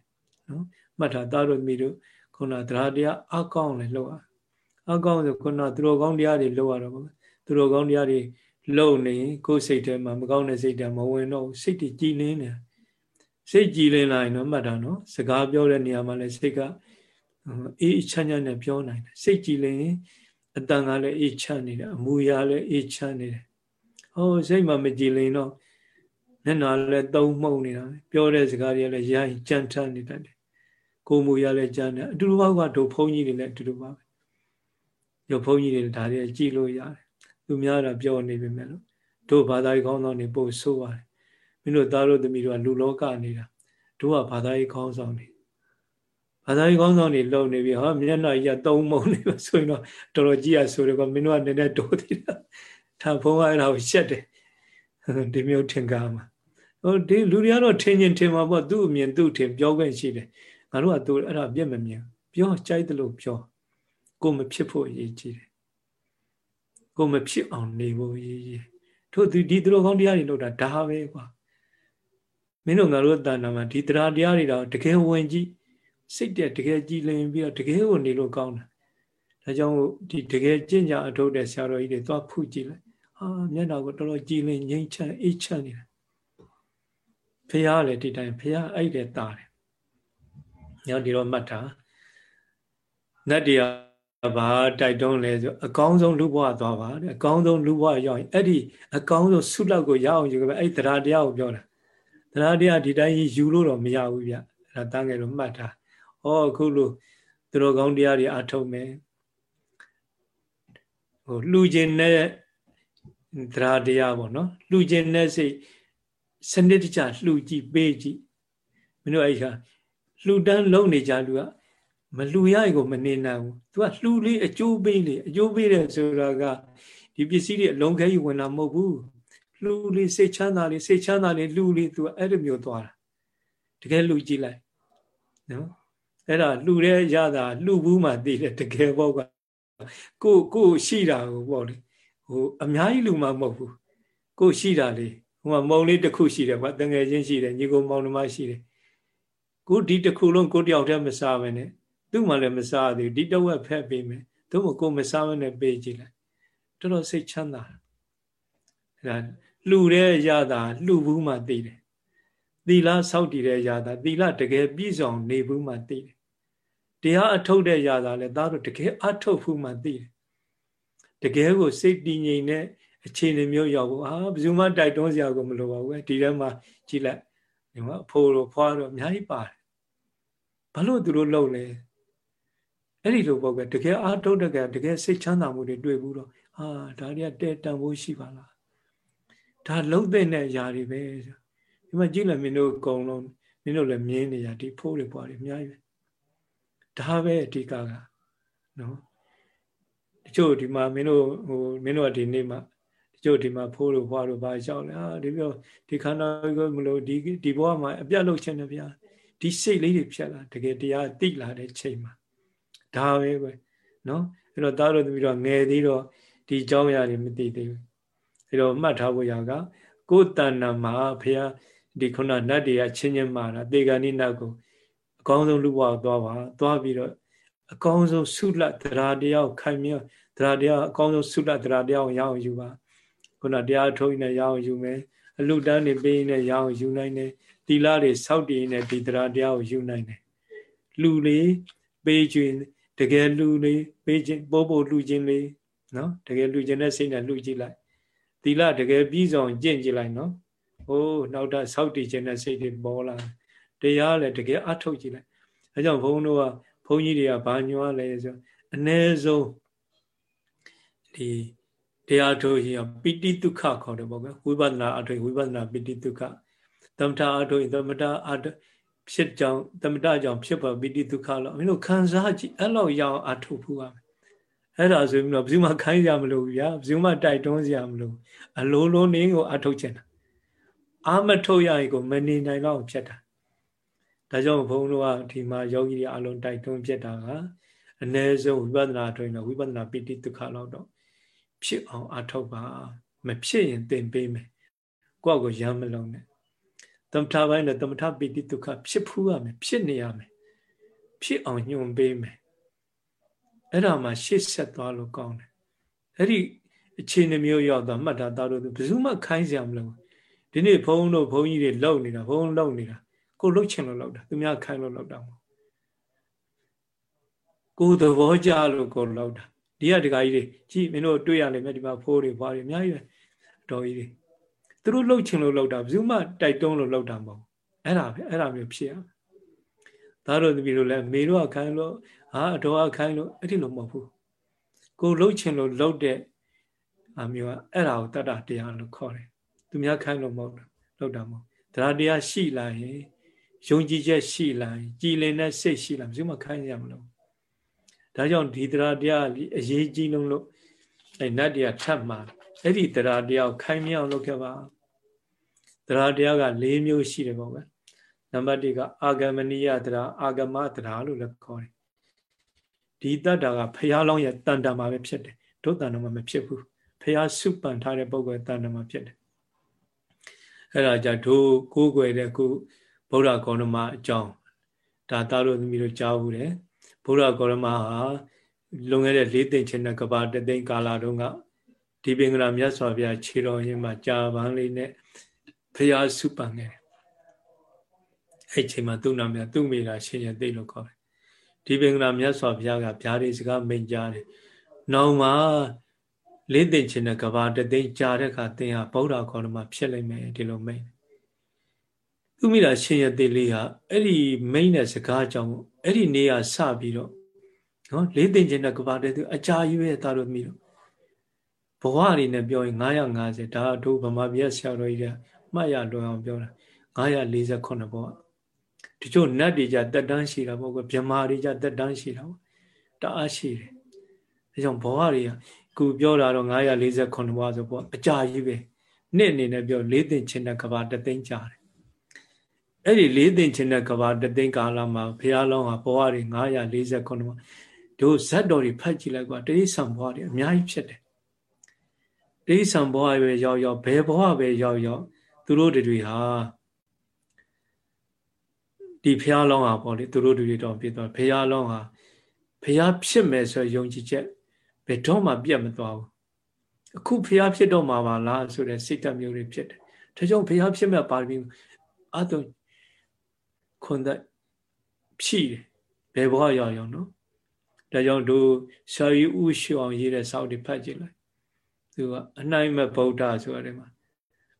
နော်မှတ်တာသားတို့မိတို့ခုနတရားတရားအကောင်းလည်းလောက်အကောင်းဆိုခုနသူတော်ကောင်းတရားတွေလောက်ရတော့သူတော်ကောင်းတရားတွေလုံနေကိုယ်စိတ်ထဲမှာမကောင်းတဲ့စိတ်တွေမဝင်တော့စိတ်တည်ကြည်လင်းနေစိတ်ကြည်လင်းလာရင်တော့မှတ်တာနော်စကားပြောတဲ့နေရာမှာလည်းစိတ်ကအေးချမ်းချမ်းနဲ့ပြောနိုင်တယ်စိတ်ကြည်လင်း အတန်ကလည်းအေးချမ်းနေတယ်အမူအရာလည်းအေးချမ်းနေတယ်ဟောစိတ်မှမကြည်လင်းတော့မျက်နှာလည်းသုံးမှုန်နေတာပြောတဲ့စကားတွေလည်းရိုင်းကြမ်းထမ်းနေတတ်တယ်ကိုယ်မူရလည်းကြမ်းတယ်အတူတူပါကတို့ဘုန်းကြီးတွေလည်းအတူတူပါပဲရုပ်ဘုန်းကြီးတွေဒါတွေကြည်လို့ရတယ်သူများတာပြောနေပြီမဲ့လို့တို့ဘာသာရေးခေါင်းဆောင်တွေပို့ဆိုးပါတယ်မင်းတို့သားတို့သမီးတို့ကလူလောကနေတာတို့ကဘာသာရေးခေါင်းဆောင်တွေ ဘာသာရေးခေါင်းဆောင်တွေလုံနေပြီဟာမျက်နှာကြီးကသုံးမုံနေပါဆိုရင်တော့တော်တော်ကြီးရဆိုတော့မင်းတို့ကနည်းနည်းတိုးသေးတာထာဖုံးကအဲ့ဒါကိုရှက်တယ်ဒီမျိုးထင်ကားမှာဟိုဒီလူတွေကတော့ထင်ချင်းထင်မှာပေါ့သူ့အမြင်သူ့ထင်ပြောခွင့်ရှိတယ်ငါတို့ကသူအဲ့ဒါပြက်မမြင်ပြောကြိုက်တယ်လို့ပြောကိုမဖြစ်ဖို့အရေးကြီးတယ်ကိုမဖြစ်အောင်နေဖို့အရေးကြီးထို့သူဒီသူတော်ကောင်းတရားတွေလို့တာဒါပဲကွာမင်းတို့ငါတို့တဏ္ဍာမှာဒီတရားတရားတွေတော့တကယ်ဝင်ကြည့် စိတ်တဲ့တကယ်ကြည်လင်ပြီးတော့တကယ်ကိုနေလို့ကောင်းတာဒါကြောင့်ဒီတကယ်ကျင့်ကြအထုတ်တဲ့ဆရာတော်ကြီးတွေသွားဖုကြည့်လိုက်ဟာမျက်နှာကိုတော်တော်ကြည်လင်ငြိမ်းချမ်းအေးချမ်းနေတယ်ဖះလည်းဒီတိုင်းဖះအဲ့တဲ့တာတယ်ညောဒီတော့မှတ်တာနတ်တရားဘာတိုက်တွန်းလဲဆိုအကောင်းဆုံးလူဘဝသွားပါတဲ့အကောင်းဆုံးလူဘဝရောက်ရင်အဲ့ဒီအကောင်းဆုံးဆုလောက်ကိုရအောင်ယူခဲ့ပဲအဲ့တရားတရားကိုပြောတာတရားတရားဒီတိုင်းယူလို့တော့မရဘူးဗျအဲ့ဒါတန်းငယ်လို့မှတ်တာ ဩအခုလို့သူတော်ကောင်းတရားတွေအထုတ်မယ်ဟိုလှူခြင်းနဲ့တရားတရားပေါ့နော်လှူခြင်းနဲ့စိတ်စနစ်တကျလှူကြည့်ပေးကြည့်မင်းတို့အဲ့ခါလှူတန်းလုံနေကြလူကမလှူရရင်ကိုမနေနိုင်ဘူးသူကလှူလေးအကျိုးပေးလေအကျိုးပေးတယ်ဆိုတာကဒီပစ္စည်းတွေအလုံးခဲကြီးဝင်လာမဟုတ်ဘူးလှူလေးစိတ်ချမ်းသာလေးစိတ်ချမ်းသာလေးလှူလေးသူကအဲ့လိုမျိုးသွားတာတကယ်လှူကြည့်လိုက်နော် အဲ့ဒါလှူတဲ့ရတာလှူဘူးမှသိတယ်တကယ်ပေါ့ကကိုကိုရှိတာကိုပေါ့လေဟိုအများကြီးလူမှမဟုတ်ဘူးကိုရှိတာလေဟိုမှာမုံလေးတစ်ခုရှိတယ်ကွာတငယ်ချင်းရှိတယ်ညီကိုမောင်နှမရှိတယ်ကိုဒီတစ်ခုလုံးကိုတယောက်တည်းမစားဘဲနဲ့သူ့မှလည်းမစားသေးဘူးဒီတဝက်ဖက်ပေးမယ်သူ့မကိုမစားဘဲနဲ့ပေးကြည့်လိုက်တော်တော်စိတ်ချမ်းသာအဲ့ဒါလှူတဲ့ရတာလှူဘူးမှသိတယ်သီလစောက်တည်တဲ့ရတာသီလတကယ်ပြည့်စုံနေဘူးမှသိတယ် တရားအထုတ်တဲ့ရတာလည်းသားတို့တကယ်အထုတ်ဘူးမှသိတယ်တကယ်ကိုစိတ်တည်ငြိမ်တဲ့အခြေအနေမျိုးရောက်ဖို့အာဘယ်သူမှတိုက်တွန်းစရာကိုမလိုပါဘူးဒီထဲမှာကြည့်လိုက်ဒီမှာအဖိုးတို့ဖွားတို့အများကြီးပါတယ်ဘာလို့သူတို့လုံလဲအဲ့ဒီလိုပေါ့ကွတကယ်အားထုတ်တဲ့ကတကယ်စိတ်ချမ်းသာမှုတွေတွေ့ဘူးတော့အာဒါတွေကတဲတန်ဖို့ရှိပါလားဒါလုံးတဲ့အရာတွေပဲဒီမှာကြည့်လိုက်မင်းတို့အကုန်လုံးမင်းတို့လည်းမြင်နေရဒီဖိုးတွေပွားတွေအများကြီးပဲ ဒါပဲအဓိကကနော်တချို့ဒီမှာမင်းတို့ဟိုမင်းတို့ကဒီနေ့မှာတချို့ဒီမှာဖိုးတို့ဘွားတို့ဘာလျှောက်လဲအာဒီပြောဒီခန္ဓာကိုမလို့ဒီဒီဘဝမှာအပြတ်လုပ်ခြင်းနဲ့ဗျာဒီစိတ်လေးတွေဖြတ်လာတကယ်တရားသိလာတဲ့ချိန်မှာဒါပဲပဲနော်အဲ့တော့သားတို့သမီးတို့ငယ်သေးတော့ဒီအကြောင်းအရာတွေမသိသေးဘူးအဲ့တော့မှတ်ထားဖို့ရကကိုယ်တဏ္ဍမှာဖះဒီခုနနတ်တွေကချင်းချင်းမာတာတေဂဏိနတ်ကိုအ ကောင်းဆုံးလူဘဝသွားပါသွားပြီးတော့အကောင်းဆုံးဆုလတ်တရားတရားခိုင်မြဲတရားတရားအကောင်းဆုံးဆုလတ်တရားတရားရအောင်ယူပါခုနတရားထုံးနေရအောင်ယူမယ်အလူတန်းနေပေးနေရအောင်ယူနိုင်တယ်သီလတွေစောင့်တည်နေဒီတရားတရားကိုယူနိုင်တယ်လူလေးပေးခြင်းတကယ်လူလေးပေးခြင်းပို့ပို့လူခြင်းလေးနော်တကယ်လူခြင်းတဲ့စိတ်နဲ့လူကြည့်လိုက်သီလတကယ်ပြီးဆုံးကျင့်ကြည့်လိုက်နော်ဟိုးနောက်တော့စောင့်တည်ခြင်းတဲ့စိတ်တွေပေါ်လာတ ရားလည်းတကယ်အထုတ်ကြည့်လိုက်အဲကြောင့်ဘုန်းတို့ကဘုန်းကြီးတွေကဘာညွှန်းလဲဆိုအ ਨੇ ဆုံးဒီတရားထုတ်ရင်ပိဋိဒုက္ခခေါ်တယ်ပေါ့ကွဝိပဿနာအထုတ်ဝိပဿနာပိဋိဒုက္ခသမထအထုတ်သမထအဖြစ်ကြောင်းသမထကြောင့်ဖြစ်ပါပိဋိဒုက္ခလို့မင်းတို့ခံစားကြည့်အဲ့လောက်ရအောင်အထုတ်ဖို့ပါအဲ့ဒါဆိုပြီးတော့ဘယ်သူမှခိုင်းကြမလို့ဗျာဘယ်သူမှတိုက်တွန်းကြမလို့အလိုလိုနင်းကိုအထုတ်ချင်တာအာမထုတ်ရရင်ကိုမနေနိုင်တော့ဖြစ်တာ ဒါကြောင့်ဘုန်းတော်ကဒီမှာယောဂီတွေအလုံးတိုက်တွန်းဖြစ်တာကအ ਨੇ ဆုံးဝိပဿနာတွင်တော့ဝိပဿနာပိဋိဒုက္ခလောက်တော့ဖြစ်အောင်အထောက်ပါမဖြစ်ရင်သင်ပေးမယ်ကိုယ့်ကိုရမ်းမလုံးနဲ့သမထပိုင်းနဲ့သမထပိဋိဒုက္ခဖြစ်ဖူးရမယ်ဖြစ်နေရမယ်ဖြစ်အောင်ညွှန်ပေးမယ်အဲ့ဒါမှရှေ့ဆက်သွားလို့ကောင်းတယ်အဲ့ဒီအခြေအနေမျိုးရောက်တော့မှတ်တာသားတို့ဘယ်သူမှခိုင်းစရာမလိုဒီနေ့ဘုန်းတို့ဘုန်းကြီးတွေလုံနေတာဘုန်းလုံနေတာ ကိုလှုပ်ချင်လို့လှုပ်တာသူများခိုင်းလို့လှုပ်တာမဟုတ်ကိုသဘောကြလို့ကိုလှုပ်တာဒီကဒကာကြီးတွေကြည့်မင်းတို့တွေ့ရလိမ့်မယ်ဒီမှာဖိုးတွေဖွားတွေအများကြီးပဲတော်ကြီးတွေသူတို့လှုပ်ချင်လို့လှုပ်တာဘယ်သူမှတိုက်တွန်းလို့လှုပ်တာမဟုတ်အဲ့ဒါပဲအဲ့ဒါမျိုးဖြစ်ရသားတို့သမီးတို့လည်းမေတို့ကခိုင်းလို့ဟာအတော်ကခိုင်းလို့အဲ့ဒီလိုမဟုတ်ဘူးကိုလှုပ်ချင်လို့လှုပ်တဲ့အမျိုးကအဲ့ဒါကိုတတ္တတရားလို့ခေါ်တယ်သူများခိုင်းလို့မဟုတ်ဘူးလှုပ်တာမဟုတ်တရားတရားရှိလာရင် ယုံကြည်ချက်ရှိလာရင်ကြည်လင်တဲ့စိတ်ရှိလာဘယ်သူမှခိုင်းရမလို့ဒါကြောင့်ဒီတရားတရားအရေးကြီးလုံးလို့အဲနတ်တရားထပ်မှာအဲ့ဒီတရားတရားကိုခိုင်းမြောက်လုပ်ခဲ့ပါတရားတရားက၄မျိုးရှိတယ်ပေါ့ဗျာနံပါတ်၁ကအာဂမနိယတရားအာဂမတရားလို့လည်းခေါ်တယ်ဒီတတ္တာကဖះလောင်းရဲ့တန်တမှာပဲဖြစ်တယ်ဒုတန်တမှာမဖြစ်ဘူးဖះစုပန်ထားတဲ့ပုဂ္ဂိုလ်တန်တမှာဖြစ်တယ်အဲ့ဒါကြဒိုးကိုးကွယ်တဲ့ခု ဗုဒ္ဓဂေါရမအကြောင်းဒါသားတို့သမီးတို့ကြားဘူးတယ်ဗုဒ္ဓဂေါရမဟာလွန်ခဲ့တဲ့၄သိန်းချင်းတဲ့ကဘာတသိန်းကာလတုန်းကဒီပင်္ဂလာမြတ်စွာဘုရားခြေတော်ရင်းမှာကြာပန်းလေးနဲ့ဖရာစုပန်ခဲ့တယ်အဲ့ချိန်မှာသူ့နာမည်သူ့မိတာရှင်ရသိလို့ခေါ်တယ်ဒီပင်္ဂလာမြတ်စွာဘုရားကဗျာဒိစကားမိန်ကြားတယ်နောင်မှာလေးသိန်းချင်းတဲ့ကဘာတသိန်းကြာတဲ့အခါသင်ဟာဗုဒ္ဓခေါ်တော်မှာဖြစ်လိမ့်မယ်ဒီလိုမိန် သူမိတာရှင်ရသိလေးဟာအဲ့ဒီမိန်တဲ့စကားကြောင့်အဲ့ဒီနေရာစပြီးတော့နော်လေးသိန်းချင်းတဲ့ကဘာတသိန်းအကြာကြီးပဲသားတို့မိတော့ဘဝအနေနဲ့ပြောရင်950ဒါတို့ဗမာပြည်ဆရာတော်ကြီးကမှတ်ရလွန်အောင်ပြောတာ948ဘဝတချို့နတ်တွေကြတက်တန်းရှိတာပေါ့ကွဗမာတွေကြတက်တန်းရှိတာပေါ့တအားရှိတယ်အဲကြောင့်ဘဝတွေကခုပြောတာတော့948ဘဝဆိုပေါ့အကြာကြီးပဲနှစ်အနေနဲ့ပြောလေးသိန်းချင်းတဲ့ကဘာတသိန်းကြာတယ် အဲ့ဒီလေးသိန်းချင်းတဲ့ကဘာတသိန်းကာလမှာဘုရားလောင်းဟာဘဝတွေ948ဘဝတို့ဇတ်တော်တွေဖတ်ကြည့်လိုက်ကွာတိရိစ္ဆာန်ဘဝတွေအများကြီးဖြစ်တယ်တိရိစ္ဆာန်ဘဝပဲရောက်ရောက်ဘယ်ဘဝပဲရောက်ရောက်သူတို့တွေဟာဒီဖះလောင်းဟာပေါ့လေသူတို့တွေတော့ပြသွားဖះလောင်းဟာဖះဖြစ်မယ်ဆိုယုံကြည်ချက်ဘယ်တော့မှပြတ်မသွားဘူးအခုဖះဖြစ်တော့မှာပါလားဆိုတဲ့စိတ်ဓာတ်မျိုးတွေဖြစ်တယ်ဒါကြောင့်ဖះဖြစ်မဲ့ပါရမီအတု ခွန်သက်ဖြည့်တယ်ဘယ်ဘဝရောက်ရောက်နော်ဒါကြောင့်တို့ဆာယီဥရှောင်ရေးတဲ့စောက်တွေဖတ်ကြည့်လိုက်သူကအနိုင်မဲ့ဗုဒ္ဓဆိုရတယ်မှာ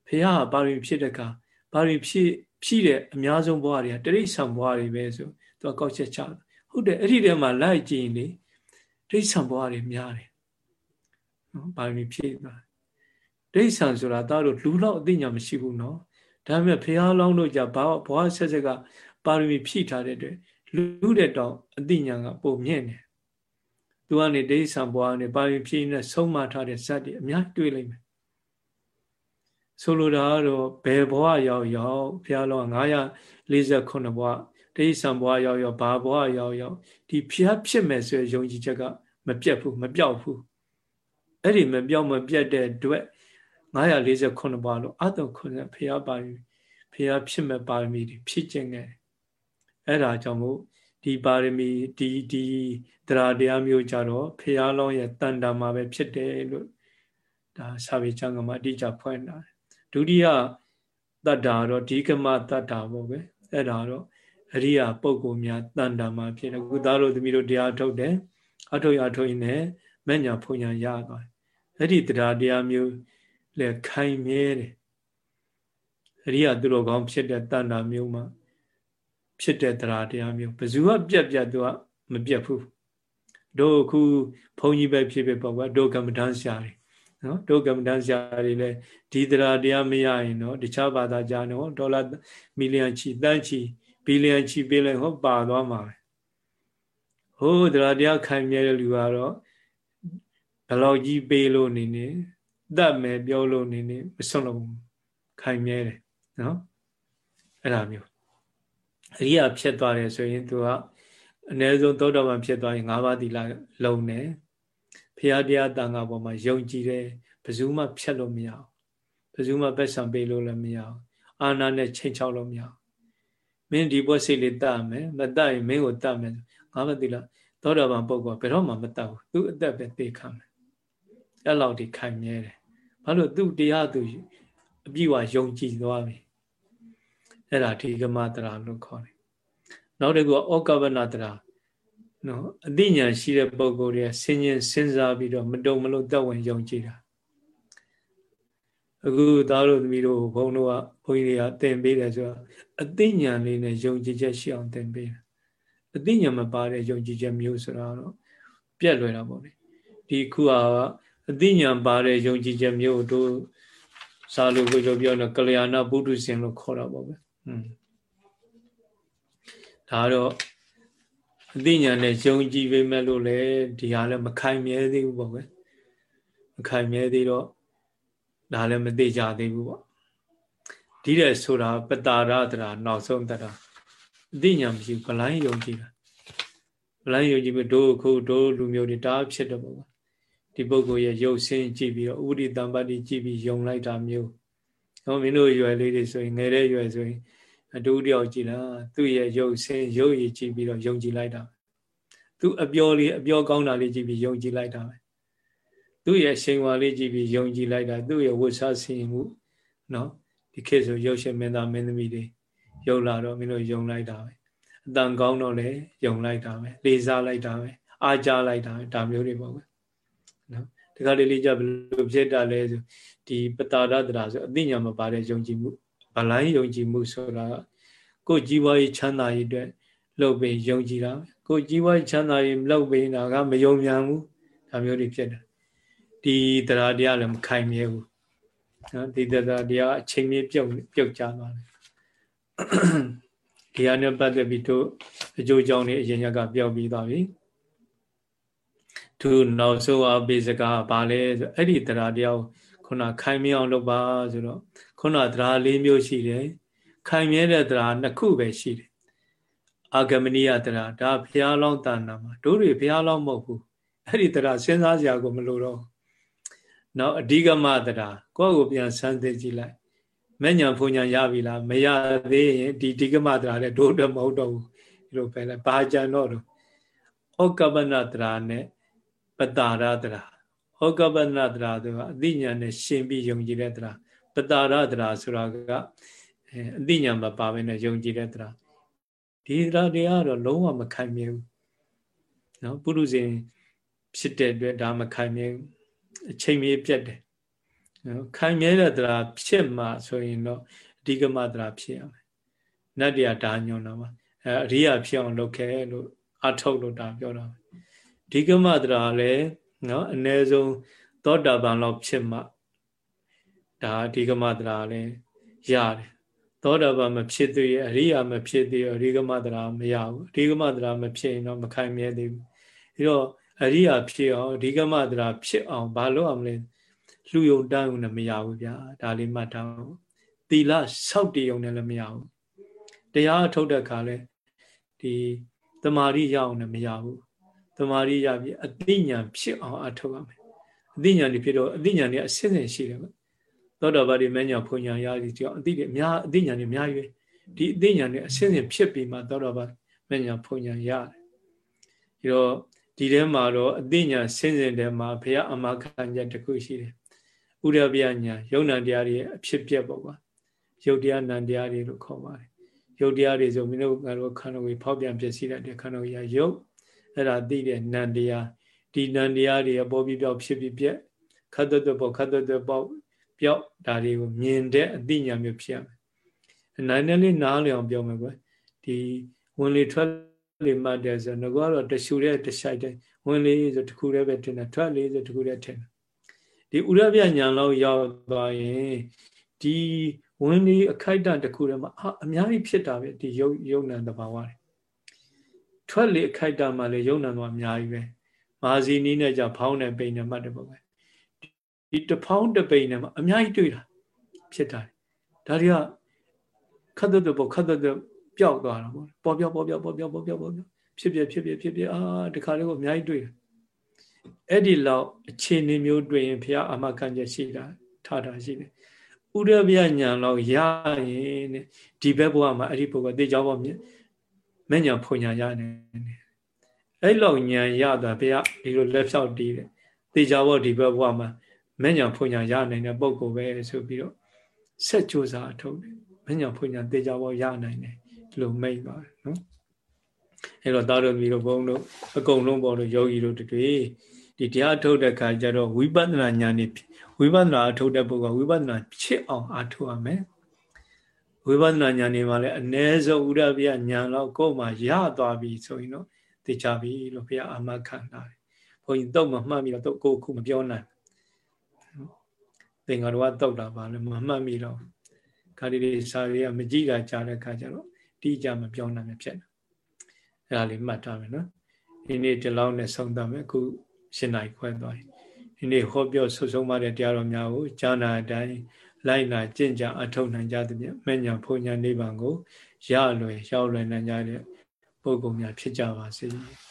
ဖះကပါရမီဖြစ်တဲ့ကပါရမီဖြစ်ဖြည့်တဲ့အများဆုံးဘဝတွေကတိရိစ္ဆာန်ဘဝတွေပဲဆိုသူကကောက်ချက်ချဟုတ်တယ်အဲ့ဒီထဲမှာလိုက်ကြည့်ရင်လေတိရိစ္ဆာန်ဘဝတွေများတယ်နော်ပါရမီဖြည့်တာတိရိစ္ဆာန်ဆိုတာသားတို့လူလောက်အသိဉာဏ်မရှိဘူးနော်ဒါပေမဲ့ဖះလောင်းတို့ကြဘာဘဝဆက်ဆက်က ပါရမီဖြည့်ထားတဲ့အတွက်လူတဲ့တောင်အသိဉာဏ်ကပုံမြင့်တယ်သူကနေဒိဋ္ဌိဆံဘွားနဲ့ပါရင်ဖြည့်နေဆုံးမထားတဲ့ဇတ်တွေအများတွေ့လိမ့်မယ်ဆိုလိုတာကတော့ဘယ်ဘဝရောက်ရောက်ဘုရားလောက948ဘဝဒိဋ္ဌိဆံဘွားရောက်ရောက်ဘာဘဝရောက်ရောက်ဒီဖျားဖြစ်မယ်ဆိုရယုံကြည်ချက်ကမပြတ်ဘူးမပြောက်ဘူးအဲ့ဒီမပြောက်မပြတ်တဲ့အတွက်948ဘဝလို့အတုခွန်ဖျားပါရင်ဖះဖြစ်မဲ့ပါရမီတွေဖြစ်ခြင်းခဲ့ အဲ့ဒါကြောင့်မို့ဒီပါရမီဒီဒီတရားတရားမျိုးကြတော့ဖះလောင်းရဲ့တန်တာမှာပဲဖြစ်တယ်လို့ဒါစာပေကျမ်းကမှာအတိအကျဖွင့်တာဒုတိယတတ္တာတော့ဒီကမတတ္တာပေါ့ပဲအဲ့ဒါတော့အရိယာပုဂ္ဂိုလ်များတန်တာမှာဖြစ်တယ်ခုသားတို့သမီးတို့တရားထုတ်တယ်အထုတ်ရထုတ်ရင်လည်းမညာဖုန်ညာရသွားတယ်အဲ့ဒီတရားတရားမျိုးလဲခိုင်မြဲတယ်အရိယာသူတော်ကောင်းဖြစ်တဲ့တန်တာမျိုးမှာ ဖြစ်တဲ့တရားတရားမျိုးဘယ်သူကပြက်ပြက်သူကမပြက်ဘူးတို့အခုဘုန်းကြီးပဲဖြစ်ဖြစ်ပေါ့ကွာတို့ကမ္မဋ္ဌာန်းဆရာတွေနော်တို့ကမ္မဋ္ဌာန်းဆရာတွေလည်းဒီတရားတရားမရရင်တော့တခြားဘာသာကြားတော့ဒေါ်လာမီလီယံချီတန်းချီဘီလီယံချီပေးလိုက်ဟောပါသွားမှာပဲဟိုးတရားတရားခိုင်မြဲတဲ့လူကတော့ဘလောက်ကြီးပေးလို့နေနေတတ်မယ်ပြောလို့နေနေမစွန့်လို့ခိုင်မြဲတယ်နော်အဲ့ဒါမျိုး အရိယာဖြစ်သွားတယ်ဆိုရင်သူကအနည်းဆုံးသောတာပန်ဖြစ်သွားရင်၅ပါးသီလလုံတယ်ဖရာတရားတန်ခါပေါ်မှာယုံကြည်တယ်ဘယ်သူမှဖြတ်လို့မရဘူးဘယ်သူမှပတ်စံပေးလို့လည်းမရဘူးအာနာနဲ့ချိန်ချောက်လို့မရဘူးမင်းဒီဘွက်စိတ်လေးတတ်မယ်မတတ်ရင်မင်းကိုတတ်မယ်ငါမသိလားသောတာပန်ပုဂ္ဂိုလ်ဘယ်တော့မှမတတ်ဘူးသူအသက်ပဲသိခံမယ်အဲ့လောက်ဒီခိုင်မြဲတယ်ဘာလို့သူတရားသူအပြည့်ဝယုံကြည်သွားပြီ အဲ့ဒါဒီကမတရာလို့ခေါ်တယ်နောက်တစ်ခုဩကဝနတရာနော်အသိဉာဏ်ရှိတဲ့ပုဂ္ဂိုလ်တွေဆင်ញင်စဉ်းစားပြီးတော့မတုံမလို့တက်ဝင်ယုံကြည်တာအခုသားတို့သမီးတို့ဘုန်းတို့ကဘုန်းကြီးတွေကသင်ပေးတယ်ဆိုတော့အသိဉာဏ်လေးနဲ့ယုံကြည်ချက်ရှိအောင်သင်ပေးတာအသိဉာဏ်မပါတဲ့ယုံကြည်ချက်မျိုးဆိုတော့ပြက်လွယ်တာပေါ့လေဒီခုကအသိဉာဏ်ပါတဲ့ယုံကြည်ချက်မျိုးတို့စာလို့ကိုပြောတော့ကလျာဏပုထုဇဉ်လို့ခေါ်တာပေါ့ပဲอืม ဒါတော့အသိဉာဏ်နဲ့ယုံကြည်ပေမဲ့လို့လေဒီဟာလည်းမခိုင်မြဲသေးဘူးပေါ့ကွယ်မခိုင်မြဲသေးတော့ဒါလည်းမသိကြသေးဘူးပေါ့ဒီတဲ့ဆိုတာပတာရတရာနောက်ဆုံးတရာအသိဉာဏ်မရှိဗလိုင်းယုံကြည်တာဗလိုင်းယုံကြည်ပြီးတို့ခုတို့လူမျိုးတွေတားဖြစ်တော့ပေါ့ကွယ်ဒီပုဂ္ဂိုလ်ရဲ့ရုပ်ဆင်းကြည့်ပြီးတော့ဥဒိတံပတ္တိကြည့်ပြီးယုံလိုက်တာမျိုးဟောမင်းတို့ရွယ်လေးတွေဆိုရင်ငယ်တဲ့ရွယ်ဆိုရင် အတူတယောက်ကြည်လားသူ့ရဲ့ရုပ်ဆင်းရုပ်ရည်ကြည့်ပြီးတော့ယုံကြည်လိုက်တာသူအပြောလေးအပြောကောင်းတာလေးကြည့်ပြီးယုံကြည်လိုက်တာပဲသူ့ရဲ့ရှင်ဝါလေးကြည့်ပြီးယုံကြည်လိုက်တာသူ့ရဲ့ဝတ်စားဆင်မှုနော်ဒီခေတ်ဆိုရုပ်ရှင်မင်းသားမင်းသမီးတွေယုံလာတော့မင်းတို့ယုံလိုက်တာပဲအတန်ကောင်းတော့လေယုံလိုက်တာပဲလေးစားလိုက်တာပဲအားကြလိုက်တာပဲဒါမျိုးတွေပေါ့ကွနော်ဒီကလေးလေးကြဘယ်လိုဖြစ်တာလဲဆိုဒီပတာရတရာဆိုအသိဉာဏ်မပါတဲ့ယုံကြည်မှု ဗလိုင်းယုံကြည်မှုဆိုတာကိုကြီးပွားရေးချမ်းသာရေးအတွက်လုပ်ပြီးယုံကြည်တာကိုကြီးပွားရေးချမ်းသာရေးမလုပ်ပြီးတာကမယုံမြန်ဘူးဒါမျိုးတွေဖြစ်တယ်ဒီတရားတရားလည်းမခိုင်မြဲဘူးနော်ဒီတရားတရားအချိန်ကြီးပြုတ်ပြုတ်ကြသွားတယ်ဒီဟာနဲ့ပတ်သက်ပြီးတို့အကျိုးကြောင့်နေအရင်ကပြောပြီးသွားပြီသူနောက်ဆုံးအပိစကားဘာလဲဆိုအဲ့ဒီတရားတရားခုနခိုင်မြဲအောင်လုပ်ပါဆိုတော့ ခုနတရား၄မျိုးရှိတယ်ခိုင်မြဲတဲ့တရားနှစ်ခုပဲရှိတယ်အာဂမနိယတရားဒါဘုရားလောင်းတဏ္ဍာမှာတို့တွေဘုရားလောင်းမဟုတ်ဘူးအဲ့ဒီတရားစဉ်းစားစရာကိုမလိုတော့နောက်အဓိကမတရားကိုယ့်ကိုပြန်စမ်းသိကြည့်လိုက်မဲ့ညာဖုန်ညာရပြီလားမရသေးရင်ဒီဒီကမတရားလည်းတို့တော့မဟုတ်တော့ဘူးဒီလိုပဲလေဘာကြံတော့တော့ဩကပနတရားနဲ့ပတာရတရားဩကပနတရားဆိုတာအသိဉာဏ်နဲ့ရှင်ပြီးယုံကြည်တဲ့တရား ပတာရတရားဆိုတာကအသိဉာဏ်မပါဘဲနဲ့ယုံကြည်တဲ့တရားဒီတရားတရားတော့လုံးဝမခိုင်မြဲဘူးနော်ပုရုဇဉ်ဖြစ်တဲ့အတွက်ဒါမခိုင်မြဲအချိန်မြေပြတ်တယ်နော်ခိုင်မြဲတဲ့တရားဖြစ်မှဆိုရင်တော့အဓိကမတရားဖြစ်ရမယ်နတ်တရားဒါညွန်တော့မှာအဲအရိယာဖြစ်အောင်လုပ်ခဲ့လို့အထုတ်လို့ဒါပြောတာအဓိကမတရားလည်းနော်အ ਨੇ ဆုံးသောတာပန်လောက်ဖြစ်မှ ဒါအဓိကမတရားလည်းရတယ်သောတာပန်မဖြစ်သေးအရိယာမဖြစ်သေးအရိကမတရာမရဘူးအရိကမတရာမဖြစ်ရင်တော့မခိုင်မြဲသေးဘူးအဲတော့အရိယာဖြစ်အောင်အရိကမတရာဖြစ်အောင်ဘာလို့အောင်လဲလူယုံတန်းုံနဲ့မရဘူးဗျာဒါလေးမှတ်ထားအောင်သီလစောက်တည်ုံနဲ့လည်းမရဘူးတရားအထုတ်တဲ့ခါလဲဒီတမာရိရအောင်နဲ့မရဘူးတမာရိရပြီအသိဉာဏ်ဖြစ်အောင်အထုတ်ရမယ်အသိဉာဏ်ဒီဖြစ်တော့အသိဉာဏ်นี่အစစ်စစ်ရှိတယ်ဗျ သောတာပတိမညာဖွညာရသည်ကြောင့်အတိတွေအများအသိဉာဏ်တွေအများကြီးပဲဒီအသိဉာဏ်တွေအစဉ်စဉ်ဖြစ်ပြီးမှသောတာပတိမညာဖွညာရတယ်ပြီးတော့ဒီထဲမှာတော့အသိဉာဏ်စဉ်စဉ်ထဲမှာဘုရားအမခံချက်တစ်ခုရှိတယ်ဥရပြညာယုံ nant တရားတွေအဖြစ်ပြက်ပေါ့ကွာယုတ်တရားနံတရားတွေလို့ခေါ်ပါတယ်ယုတ်တရားတွေဆိုမင်းတို့ကတော့ခန္ဓာကိုယ်ဖောက်ပြန်ပြည့်စည်တဲ့ခန္ဓာကိုယ်ရယုတ်အဲ့ဒါသိတဲ့နံတရားဒီနံတရားတွေအပေါ်ပြီးပြောက်ဖြစ်ပြီးပြက်ခတ်သွတ်ပေါ့ခတ်သွတ်ပေါ့ ပြောက်ဒါတွေကိုမြင်တဲ့အသိဉာဏ်မျိုးဖြစ်ရမယ်အနိုင်နဲ့လေးနားလည်အောင်ပြောမယ်ကွဒီဝင်လေထွက်လေမှတ်တယ်ဆိုတော့ငါကတော့တရှူတဲ့တရှိုက်တဲ့ဝင်လေဆိုတခုတည်းပဲထင်တယ်ထွက်လေဆိုတခုတည်းထင်တယ်ဒီဥရပြညာလောက်ရောက်သွားရင်ဒီဝင်လေအခိုက်အတန့်တစ်ခုတည်းမှာအများကြီးဖြစ်တာပဲဒီယုံယုံနံတဘာဝတွေထွက်လေအခိုက်အတန့်မှာလည်းယုံနံတော့အများကြီးပဲမာဇီနီးနဲ့じゃဖောင်းနဲ့ပိန်နဲ့မှတ်တယ်ပေါ့ပဲ ဒီတဖောင်းတပိန်နဲ့မှာအများကြီးတွေ့တာဖြစ်တာဒါတွေကခတ်တဲ့ပေါ့ခတ်တဲ့ပျောက်သွားတာပေါ့ပေါ်ပြောက်ပေါ်ပြောက်ပေါ်ပြောက်ပေါ်ပြောက်ပေါ်ပြောက်ဖြစ်ပြဖြစ်ပြဖြစ်ပြအာတခါလေးကိုအများကြီးတွေ့တယ်အဲ့ဒီလောက်အခြေအနေမျိုးတွေ့ရင်ဘုရားအမခံချက်ရှိတာထားတာရှိတယ်ဥရဗျညာလောက်ရရင်တဲ့ဒီဘက်ဘဝမှာအဲ့ဒီပုဂ္ဂိုလ်တေချောဘောမြင့်မညာဖွညာရတယ်အဲ့လောက်ညာရတာဘုရားဒီလိုလက်ဖြောက်တီးတယ်တေချောဘောဒီဘက်ဘဝမှာ မညာဖွညာရနိုင်တဲ့ပုဂ္ဂိုလ်ပဲဆိုပြီးတော့ဆက်ကြိုးစားအထုတ်တယ်မညာဖွညာတေချောဘောရနိုင်တယ်ဒီလိုမိတ်ပါတယ်နော်အဲ့တော့သားတို့မိတို့ဘုန်းတို့အကုန်လုံးပေါ်လို့ယောဂီတို့တွေဒီတရားထုတ်တဲ့ခါကျတော့ဝိပဿနာဉာဏ်นี่ဝိပဿနာအထုတ်တဲ့ပုဂ္ဂိုလ်ဝိပဿနာဖြစ်အောင်အထုတ်ရမယ်ဝိပဿနာဉာဏ်นี่မှာလည်းအ ਨੇ ဆုံးဥရပြဉာဏ်တော့ကိုယ်မှာရသွားပြီဆိုရင်တော့သိကြပြီလို့ဘုရားအာမခံတာတယ်ဘုန်းကြီးတော့မမှတ်မိတော့ကိုယ်ခုမပြောနိုင် သင်္ဃာတော်ကတောက်တာပါလေမမှတ်မိတော့ခါဒီလေးစာတွေကမကြည့်တာကြားတဲ့ခါကျတော့တိကျမပြောနိုင်ဖြစ်တယ်အဲ့ဒါလေးမှတ်ထားမယ်နော်ဒီနေ့ဒီလောက်နဲ့ဆုံးသတ်မယ်အခုရှင်းနိုင်ခွဲသွားပြီဒီနေ့ဟောပြောဆုဆုံးမတဲ့တရားတော်များကိုကြားနာတိုင်းလိုက်နာကျင့်ကြအထောက်နိုင်ကြသဖြင့်မညာဖုန်ညာနိဗ္ဗာန်ကိုရလွယ်ရောက်လွယ်နိုင်ကြတဲ့ပုဂ္ဂိုလ်များဖြစ်ကြပါစေ။